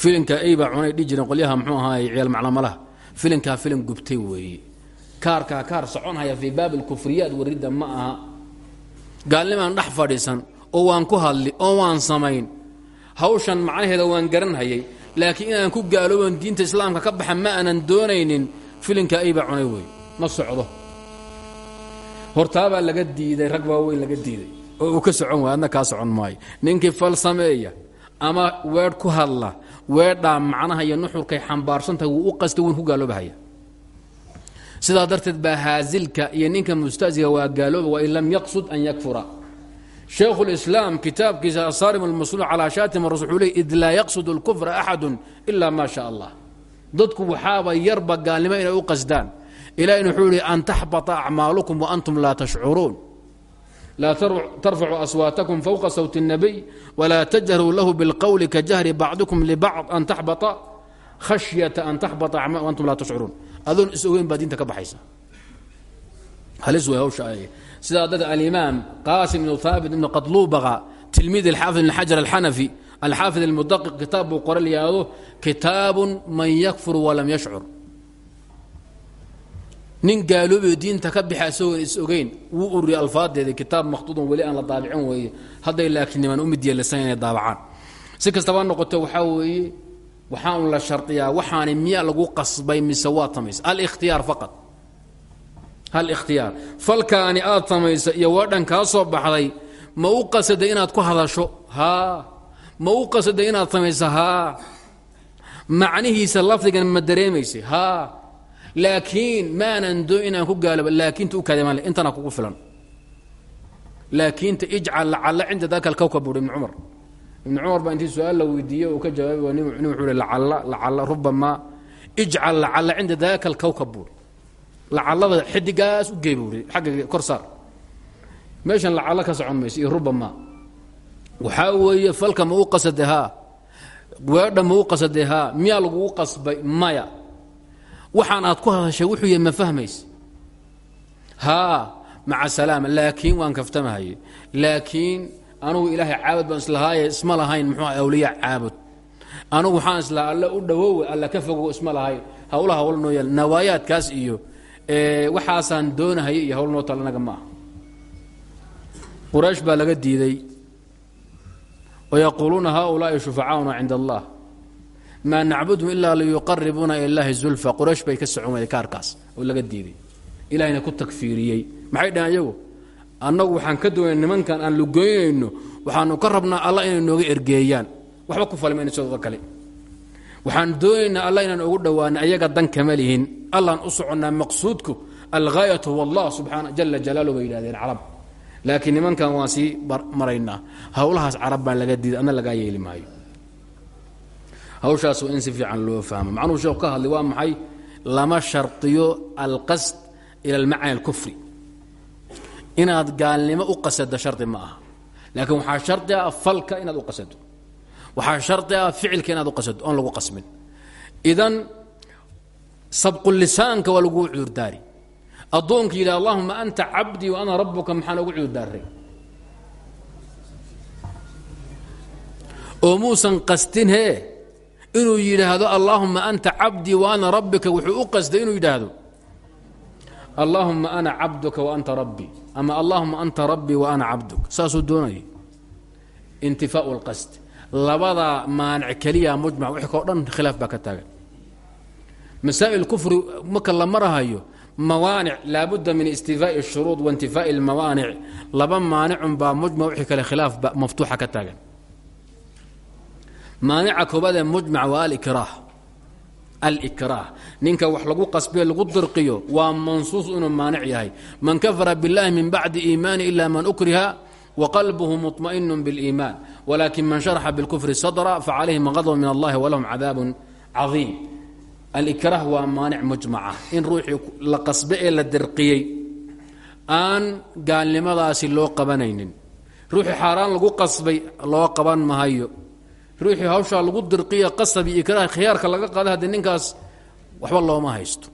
Speaker 1: Filinka ay baa cunay dhihi jireen qolyaha muxuu ahaay ciyaal maclamalaha filinkaa filin gubtay weeye kaarkaa kaar soconhaya fii baabi alkufriyaat waridda ma aha gaalnimaan dhex fadhiisan oo waan ku hadli oo waan samayn. Hawshan macnaheeda waan garanhayay laakiin inaan ku gaalooban diinta islaamka ka baxa ma aanan doonaynin filinka ay baa cunay weeye ma socdo. Hortaabaa laga diiday rag waaweyn laga diiday. Oo ka socon waay adna kaa socon maayo. Ninkii fal ama weedh ku hadla weedhaa macnaha iyo nuxurkay xambaarsantahay wuu u qastay wuun ku gaaloobahaya sidaa darteed baa haazilka iyo ninka mustasiga waa gaalooba wain lam yaqsud an yakfura shaykhu lislaam kitaabkiisa asaarim almasluul calaa shaatima rasul wuxuu ley id laa yaqsud اlkufra axadu ila ma sha allah dadku waxaaba yarba gaalnimo inay u qasdaan ilahina wuxuu yihi an taxbata acmaalukum waantum laa tashcuruun laa tarfacuu aswaatakum fowqa sawti الnabiy walaa tajharuu lahu biاlqowli kajahri bacdikum libacd an taxbata khashyata an taxbata antum laa tashcuruun adoon is ogeyn baa diinta ka baxaysa. Halis way hawsha ay. Sidaa dad alimaam qaasim ibnu haabit ibnu qadluubaqa tilmiid alxaafid ibn xajar alxanafi alxaafid almudaqiq kitaab buu qora layaado kitaabun man yakfur walam yashcur. Nin gaaloobayo diinta ka bixa isagoon is ogeyn wuu uriyay alfaadeeda kitaab makhtuudun weli aan la daabicin weeye. Hadday laakiin niman u mid yeelasan inay daabacaan. Si kastaba noqoto waxaa weeye waxaa un la shardiyaa waxaani miya lagu qasbay mise waad samaysa alikhtiyaar faqad hal ikhtiyaar. Falkaani aad samaysa iyo waadhan kaa soo baxday ma u qasaday inaad ku hadasho? Haa. Ma u qasaday inaad samayso haa. Macnihiisa lafdigan ma dareemaysay? Haa. Laakiin maanan doo inaan ku gaalooba laakiinta u kaadamale intana kugu filan. Laakiinta ijcal lacalla cinda daka alkawkab buuhi ibn cumar ibn cumar baa intii su'aal la weydiiyey uu ka jawaabay nin wuxuu lacalla lacalla rubamaa ijcal lacalla cinda daka alkawkab. Buuhi lacallada xidigaas u gey buuhi xagga kor saar meeshan lacallo ka socon mayso iyo rubamaa waxaa weeye falka ma u qasade haa weedha ma u qasade haa miyaa lagugu qasbay? Maya. Waxaan aad ku hadashay wuxuu yahy ma fahmayse. Haa maca salaama laakiin waan kaftamahaye laakiin anugu ilaahay caabud baan islahaaye isma lahayn muxuu awliya caabud. Anugu waxaan islahaa alle u dhawoowe alla ka fogow isma lahayn. Hawlaha hawl noo yaal nawaayaadkaas iyo waxaasaan doonahaya iyo hawl noo tal anaga ma quraysh baa laga diiday wayaquuluuna haulaai shufacaauna cinda allah maa nacbudhum ilaa liyuqaribuuna ila llahi zulfa. Quraysh bay ka socon wayday kaarkaas oo laga diiday. Ilahayna ku takfiiriyey. Maxay dhaheen iyagu annagu waxaan ka doonay nimankan aan lugoynayno waxaanu ka rabnaa allah inay nooga ergeeyaan. Waxba ku falmayna sidoo kale. Waxaan doonaynaa allah inaan ugu dhowaana ayaga dan kama lihin. Allaan u soconnaa maqsuudku alghaayatu huwa subxaana jala jalaalu bay yidhahdeen carab. Laakiin nimankan waan sii maraynaa. Howlahaas carab baan laga diiday adna lagaa yeeli maayo. Hawshaas in si fiican loo fahmo. Macnuhu sheekhu ka hadlay waa maxay? Lama shardiyo alqasd ila almacna alkufri inaad gaalnimo u qasado shardi ma aha. Laakiin waxaa shardi ah falka inaad u qasado. Waxaa shardi ah ficilka inaad u qasado oon lagu qasmin. Idan sabqulisaanka waa lagu cudurdaari addoonka yidhi allahuma anta cabdii wa ana rabuka maxaa loogu cudurdaaray oo muusan qastin hee inuu yidhaahdo allaahuma anta cabdii wa ana rabbika wuxuu u qasday inuu yidhaahdo. Allaahuma ana cabduka wa anta rabbii ama allaahuma anta rabbii wa ana cabduk. Saasuu doonaya intifaau lqasd labadaa maanic keliya mujmac wix kao dhan khilaaf baa ka taagan. Masaa'il kufri marka la marahayo mawaanic laabudda min istifaa'i shuruud wa intifaa'i lmawaanic laba maanicun baa mujmac wixii kale khilaaf maftuuxa ka taagan. Maanica koobaad ee mujmac waa alikraah ninka wax lagu qasbiyo lagu dirqiyo waa mansuus inuu maanic yahay man kafara biاllahi min bacdi iimaani ila man ukriha waqalbuhu muطma'inu biاliiman walakin man sharaxa biاlkufri sadra facalayhim gadb min allahi walahum cadaab cadiim alikraah waa maanic mujmaca in ruuxii la qasbe ee la dirqiyey aan gaalnimadaasi loo qabanaynin ruuxii xaaraan lagu qasbay loo qaban mahayo ruuxii hawshaa lagu dirqiya qasab iyo ikraah khiyaarka laga qaada haddii ninkaas waxba looma haysto.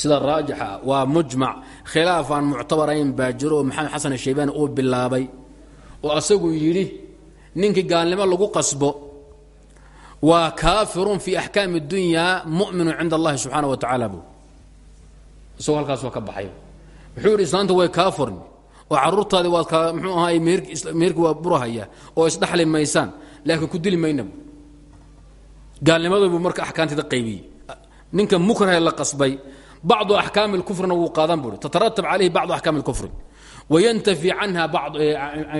Speaker 1: Sida raajixa waa mujmac khilaaf aan muctabarayn baa jiro oo maxamed xasan ashaybaani uu bilaabay oo asagu yidhi ninkii gaalnimo lagu qasbo waa kaafirun fi axkaami اdunyaa muminu cinda allahi subxaana wa tacaala bu isagoo halkaas waa ka baxay. Wuxuu yidhi islaanta way kaafirin oo caruurtaadi waad ka mxuu ahaay meherki waa burahaya oo isdhaxli maysaan laakiin ku dili mayna. Gaalnimadoobu marka axkaamteeda qaybiyey. Ninka mukrahe la qasbay bacdu axkaami اlkufrina wuu qaadan bui tataratab calayhi bacdu axkaami اlkufri wayantafi canha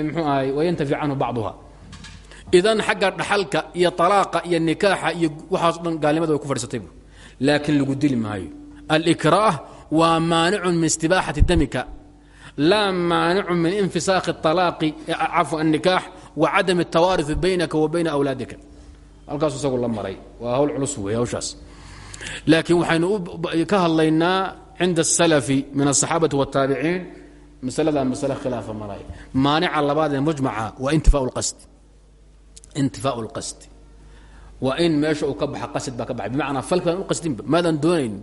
Speaker 1: mxuu ahay wayantafi canhu bacduha. Idan xagga dhaxalka iyo alaaqa iyo nikaaxa iyo waxaaso dhan gaalnimada way ku fadhiisatay bu laakiin lagu dili maayo. Alikraah waa maanicun min istibaaxati damika laa maanicun min infisaakhi alaaqi cafwa annikaax wa cadam اtawaariثi baynaka wa bayna awlaadika halkaasu isagu la maray waa hawl culus wey hawshaas laakiin waxaynu ka hadlaynaa cinda الsalafi min الصaxaabati والtaabiciin masaladaa masale khilaafa maray maanica labaad ee mujmaca waa intifaa اlqasd intifaa اlqasd waa in meesha uu ka baxa qasd baa ka baxay bimacnaa falki baan u qasdinba maadaan doonayn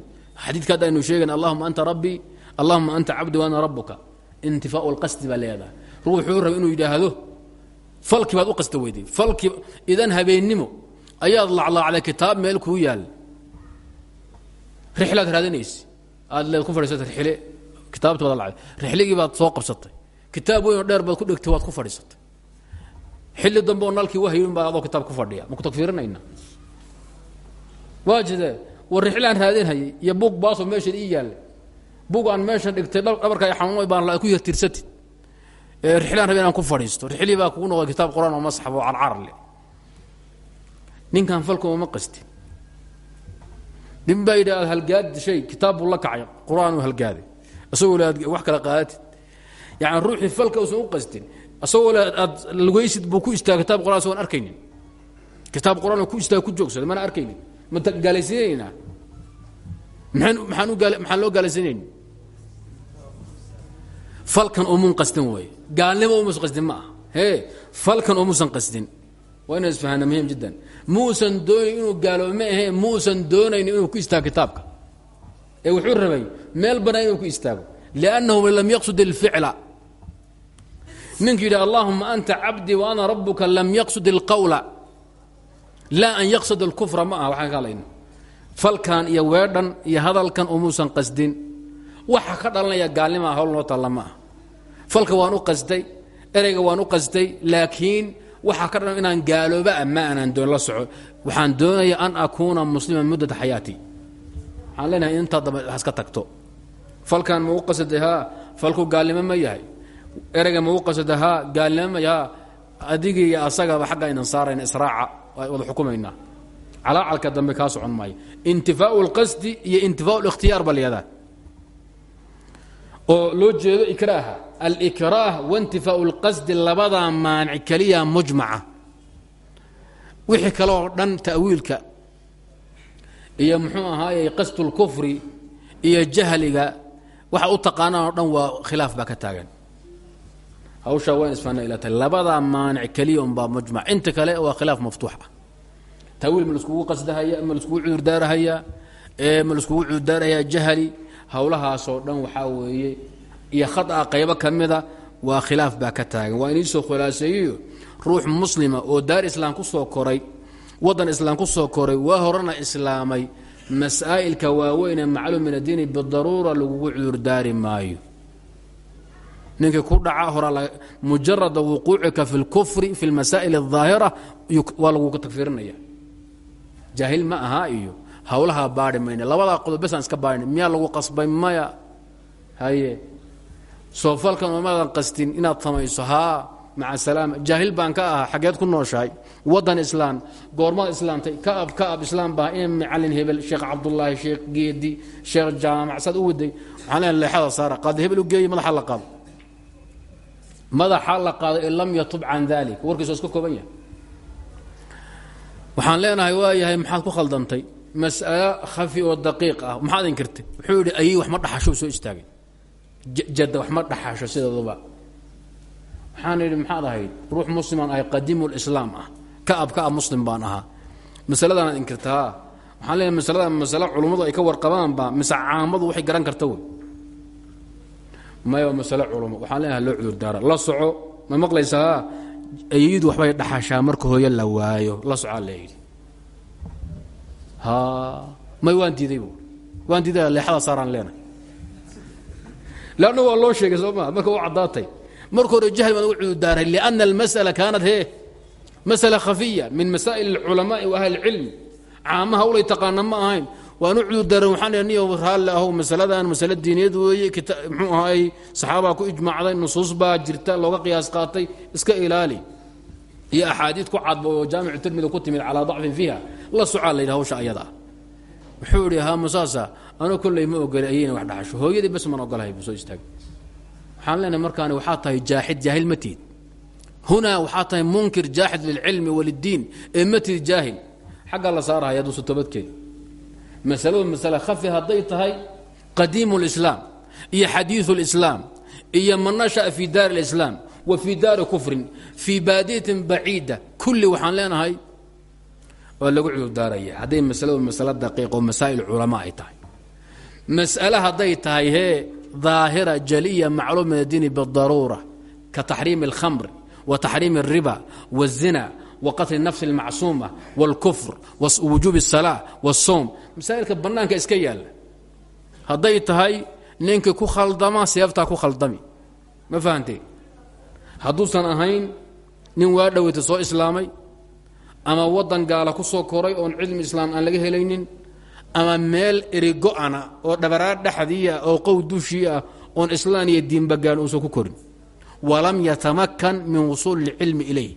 Speaker 1: xadiidka hadda aynu sheegayn allahuma anta rabbii allahuma anta cabdi wa ana rabuka intifaau اlqasdi baa leedahay ruuxuu rabay inuu yidhaahdo falki baad u qasta weyday falki idan habeennimo ayaad laclaacday kitaab meel kuu yaal. Rixlaad raadinaysa aad leed ku fadhiisatay rixle kitaabta baad lacday rixligii baad soo qabsatay. Kitaab weyn oo dheer baad ku dhegtay waad ku fadhiisatay. Xilli dambe oo nalkii wahyin baa adoo kitaab ku fadhiya. Maku tagfiirinayna waa jidee war rixlaan raadinhayay iyo buug baasoo meeshan ii yaalla buug aan meeshan dhigtay dhabarka xanuun baan ku yartirsatid rixlaan rabi inaan ku fadhiisto. Rixlii baa kugu noqday kitaab qur'aan oo masxaf oo carcar leh. Ninkan falka uma qastin nin baa yidhi aad halgaadi shay kitaab buu la kacay qur'aan uu halgaaday isagoo le aad wax kala qaadatid yani ruuxii falka uusan u qastin isagoo le aad lugaysid buu ku istaaga kitaab quraan asagoon arkaynin. Kitaab qur'aan ku istaaga ku joogsaday mana arkaynin. Ma gaalaysiinaynaa maxaan u gaal maxaan loo gaalaysiinayn falkan umuun qasdin weeye gaalnimo umuusan qasdin ma aha. Hee falkan umuusan qasdin. Waa isfahana muhiim jiddan. Muusan doonayn inuu gaaloobo ma ahee muusan doonayn inuu ku istaago kitaabka. Ee wuxuu rabay meel bannaan inuu ku istaago. Liannahu lam yaqsud ilficla ninkii yidhi allahuma anta cabdii wa ana rabuka lam yaqsud ilqawla laa an yaqsud alkufra ma aha waxaan falkan iyo weedhan iyo hadalkan umuusan qasdin. Waxa ka dhalanaya gaalnimaa hawl noo taalla ah falka waan u qasday ereyga waan u qasday laakiin waxaa ka dhalan inaan gaalooba ma aanaan doon la soco waxaan doonaya an akuuna musliman muddata xayaati. Waxaan leenahay intaa damba haska tagto. Falkan ma u qasday haa falku gaalnimo ma yahay. Ereyga ma u qasda haa gaalnimo ma yahaa adigii iyo asagaba xagga aynan saarayna israaca wada xukumaynaa calaacalka dambe kaa socon maayo. Intifaau اlqasdi iyo intifaau اlikhtiyaar ba oo loo jeedo ikraaha alikraah waintifaau اlqasdi labadaa maanic keliya mujmaca. Wixii kale oo dhan ta'wiilka iyo muxuu ahaayey qasdu اlkufri iyo jahliga waxa u taqaanaan oo dhan waa khilaaf baa ka taagan. Hawshaa waan isfaana ila tahay labadaa maanic keliya unbaa mujmac. Inta kale waa khilaaf maftuux ah taawiil ma laiskugu qasdahaya ma laiskugu cudurdaarahayaa ma laiskugu cudurdaarahayaa jahli howlahaasoo dhan waxaa weeye iyo khada qaybo ka mida waa khilaaf baa ka taagan waa iniisoo khulaaseeyeyo ruux muslima oo daar islaam ku soo koray waddan islaam ku soo koray waa horena islaamay masaa'ilka waaweynee macluum min addiini bidaruura lagugu cudurdaari maayo ninkii ku dhaca horaa mujarada wuquucika fi اlkufri fi اlmasaa'il الظaahira waa laguga tagfirinaya jaahil ma aha iyo hawlahaa baari mayna labadaa qodob besaan iska baarina miyaa lagu qasbay? Maya. Haye. Soofalkan omadan qastin inaad samayso. Haa maca salaama jaahil baan ka ahaa xaggeed ku nooshahay. Waddan islaan goormaad islaamtay kaab kaab islaam baa in macalin hebel sheekh cabdullaahi sheekh geedi sheekh jaamac saad u waday. Waxaan leeyahay leexada saara qaadi hebel u geeyey madaxa la qaado. Madaxa la qaado in lam yatub can dalik warkiisa iska kooban yahay. Waxaan leenahay waa yahay maxaad ku khaldantay mas'alo khafi oo daqiiq ah. Maxaad inkirtay wuxuu yidhi ayay wax ma dhaxasho soo istaagay. Jadda wax ma dhaxasho sideeduba waxaan idhi maxaad ahayd? Ruux muslimaan ahay qadiimu lislaam ah. Kaab kaab muslim baan ahaa. Masaladanaad inkirtaa waxaan leeyahay masalada masale culummadu ay ka warqabaanba mise caamadu waxay garan karta wey. Maya masale culummo waxaan leenahay loo cudurdaara la soco ma maqlaysaa? Ayadu waxbay dhaxashaa marka hooyo la waayo. La socaa la yidhi. ha may waan diiday waan diiday leexada saaraan leenahay leanna waa loo sheegay soo maa marka u caddaatay. Marka hore jahli baan ugu cudurdaaray lianna almas'ala kaanat he masala khafiya min masaa'il alculamaai wa ahli اlcilmi caamaha ulay taqaana ma ahayn. Waan u cudurdaaran waxaan niyo raalli ahow masaladan masale diineed weeye muxuu ahaay saxaabaa ku ijmaacday nusuus baa jirta looga qiyaas qaatay iska ilaali iyo axaadiid ku cadba oo jaamicu tirmidi ku timid calaa dacfin fiiha. La socaa la yidhi hawsha ayada. Wuxuu idhi haa masaasa anuu kolley ma ogoli ayayna wax dhaxasho. Hooyadii bas maan ogolahay buu soo istaagay. Waxaan leenahay markaani waxaa tahay jaaxid jaahil ma tiid. Hunaa waxaa tahay munkir jaaxid lilcilmi waliddiin ee ma tiid jaahil. Xaggaa la saarahaya hadduusa toobadkeeda masaladu masale khafi hadday tahay qadiimu lislaam iyo xadiidu lislaam iyo man nasha'a fii daari lislaam wa fii daari kufrin fii baadiyatin baciida kulli waxaan leenahay waa lagu cudurdaaraya hadday masaladu masale daqiiq oo masaa'il culamaa ay tahay mas'ale hadday tahay hee daahira jaliya macluum min addiini bidaruura ka taxriimi alkhamri wa taxriimi alriba waazina waqatli nafsi اlmacsuuma wاlkufr wujuub الsalaa wالsowm masaa'ilka bannaanka iska yaalla hadday tahay ninkii ku khaldama seeftaa ku khaldami ma fahantee Hadduusan ahayn nin waa dhoweyta soo islaamay ama waddan gaala ku soo koray oon cilmi islaam aan laga helaynin ama meel erigo-ana oo dhabaraa dhexdiia oo qow dushii ah oon islaan iyo diinbagaan uusan ku korin. Walam yatamakan min wusuuli اlcilmi ilayh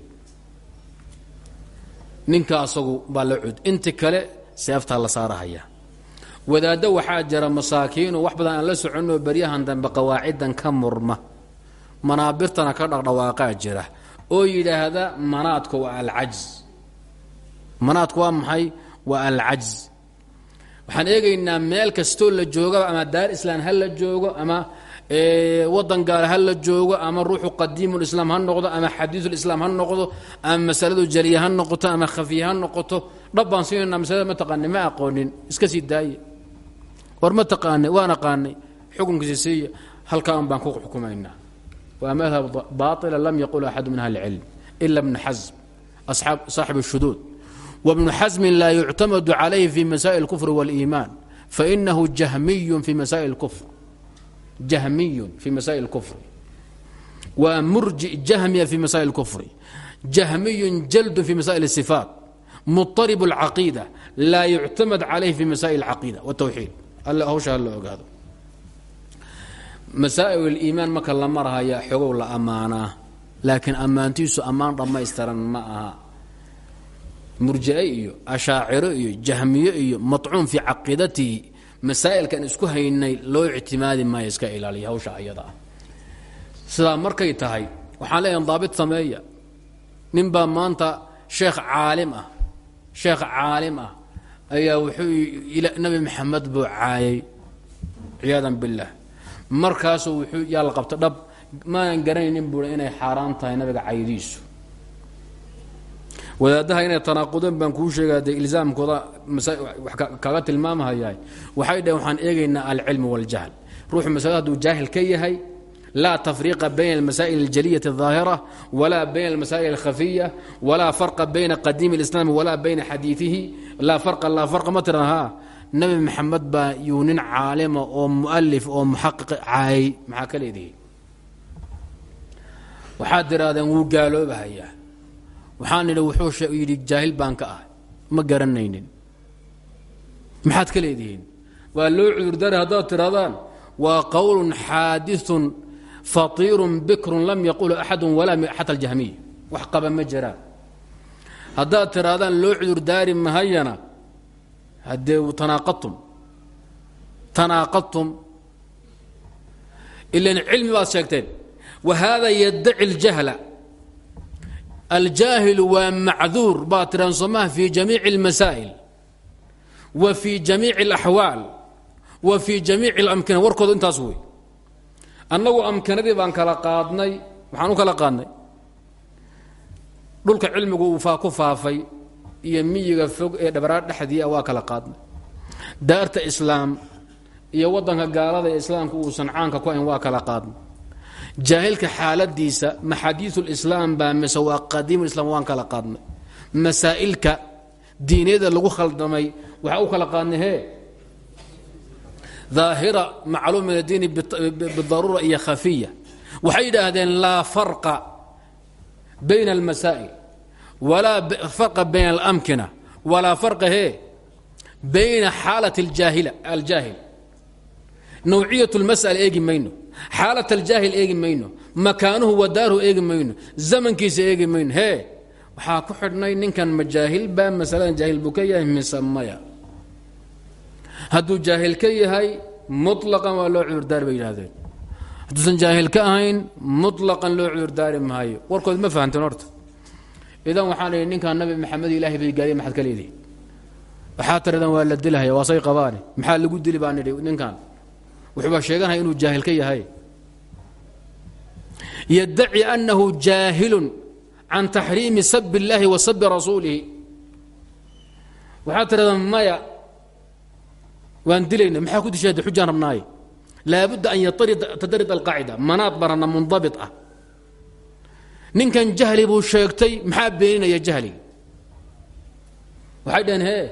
Speaker 1: ninka asagu baa la cud inti kale seeftaa la saarahaya. Wadaaddo waxaa jira masaakiinoo wax badan aan la soconoo beryahan dambe qawaaciddan ka murma manaabirtana ka dhaqdhawaaqaa jira oo yidhaahda manaadka waa alcajz. Manaadku waa maxay? Waa alcajz. Waxaan eegaynaa meel kastoo la joogaba ama daar islaan ha la joogo ama wadan gaal ha la joogo ama ruuxu qadiimulislaam ha noqdo ama xadiisulislaam ha noqdo ama masaladu jaliya ha noqoto ama khafiya ha noqoto dhab baan siinayna masalada ma taqaani ma aqoonin iska sii daaye. War ma taqaanay waan aqaanay xukunkiisa siiya halkaan baan ku xukumaynaa waa madhab baila lam yaqul axadu min ahli cilm ila bnu xasm saaxib الshuduud wbnu xasmin laa yuctamadu calayhi fi masaa'il اlkufr wاliimaan fainahu jahmiyu fi masaa'il اlkufr jahmiyu fi masaa'il اlkufr waa murji jahmiya fi masaa'il اlkufri jahmiyun jaldu fi masaa'il الsifaat muطarib اlcaqiida laa yuctamad calayhi fi masaa'il اlcaqiida wالtawxiid alle hawsha hala ogaado masaa'il iimaan marka la marahaya xogow la ammaanaa laakiin ammaantiisu ammaan dhammaystiran ma aha. Murjice iyo ashaaciro iyo jahmiyo iyo matcuun fii caqiidatihi masaa'ilkan isku haynay loo ictimaadi maayo iska ilaaliya hawsha ayada. Ah sidaa markay tahay waxaan leeyahay daabit sameeya. Ninbaa maanta sheekh caalim ah sheekh caalim ah ayaa wuxuu nabi maxamed buu caayay. Ciyaadan biاllah markaasuu wuxuu yaa la qabta dhab maanan garanaynin buui inay xaaraan tahay nabiga caydiisu. Wadaadaha inay tanaaqudeen baan kuu sheegaa dee ilzaamkooda kaga tilmaamahayahay waxay dhaheen waxaan eegaynaa alcilmu waaljahl ruuxu masalada hadduu jaahil ka yahay laa tafriiqa bayna almasaa'il aljaliyati aldaahira walaa bayna almasaa'il alkhafiya walaa farqa bayna qadiimi اlislaami walaa bayna xadiiihi laa fara laa fara ma tiran ha nabi maxamed baa yuu nin caalima oo mualif oo muxaqiq caayay maxaa ka leedihi? Waxaad tirahdeen wuu gaaloobahayaa. Waxaan idhi wuxuu yidhi jaahil baan ah ma garanaynin. Maxaad ka leedihiin? Waa loo cudurdaari haddaad tidhahdaan waa qowlun xaadiثun fatiirun bikrun lam yaqulu axadu walaa xata aljahmiya. Wax qaba ma jiraan haddaad tidhahdaan loo cudurdaari mahayana haddee tanaaqadtum tanaaqadtum ilan cilmi baad sheegteen wa hada yaddaci اljahla aljaahilu waa macduur baad tidhahan somaha fi jamiici اlmasaa'il wa fi jamiici اlaxwaal wa fi jamiici اlamkina warkooda intaas wey annagu amkinadii baan kala qaadnay waxaan u kala qaadnay dhulka cilmigu uu ku faafay iyo miyiga fog ee dhabaraar dhexdii waa kala qaadnay daarta islaam iyo waddanka gaalada ee islaamka uusan caanka ku ahayn waa kala qaadnay jaahilka xaaladiisa ma xadiiulislaam baa mise waa qadiimulislaam waan kala qaadnay masaa'ilka diinyada lagu khaldamay waxaa u kala qaadnay hee? Daahira macluum min addiini bidaruura iyo khafiya. Waxay yidhaahdeen laa farqa bayna almasaa'il walaa farqa bayna alamkina walaa farqa hee bayna xaalat aljaahil nawciyat lmas'ala eegi mayno xaalat aljaahil eegi mayno makaanuhu wadaaruhu eegi mayno zamankiisa eegi mayno hee waxaa ku xidhnay ninkan ma jaahil baa masaladan jaahil buu ka yahay mise maya hadduu jaahil ka yahay muطlaqan waa loo cudurdaari bay yidhahdeen hadduusan jaahil ka ahayn muطlaqan loo cudurdaari maayo warkood ma fahamteen horta idan waxaan idhi ninkaan nabi maxamed ilaahay bay gaadiya maxaad ka leedihi waxaa tiradan waa la dilahaya waa say qabaane. Maxaa lagu dili baan idhi ninkan wuxuubaa sheeganaya inuu jaahil ka yahay. Yaddaci annahu jaahilun can taxriimi sabi اllaahi wa sabi rasuulihi. Waxaa tiradan maya waan dilayna maxaa ku dishaada xujaan rabnaaye laabudda an tadarid alqaacida manaad barana mundabit ah ninkan jahli buu sheegtay maxaa beeninaya jahliga waxay dhaheen hee